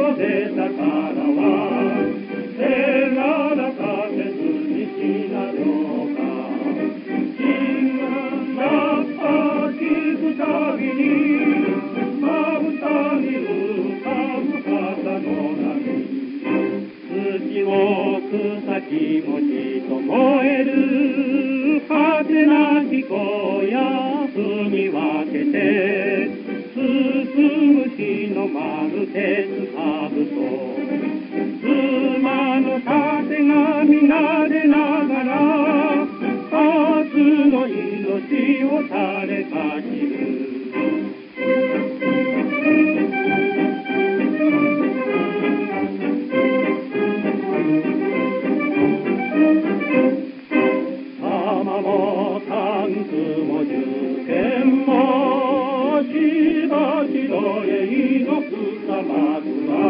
は出たからは手がなかけずに死なのか。死がさっきくたびにまぶたに浮かぶ方の波土を草木もちと燃える。風が乱れながら明日の命を垂れかきるしばしの永続まずは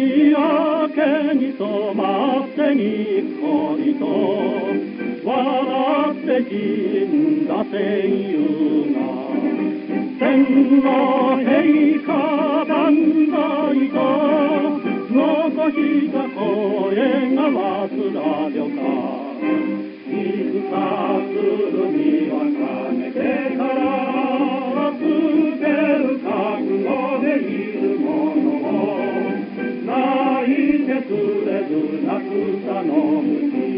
まってにこりと笑って銀河戦友が。天皇陛下な草の。虫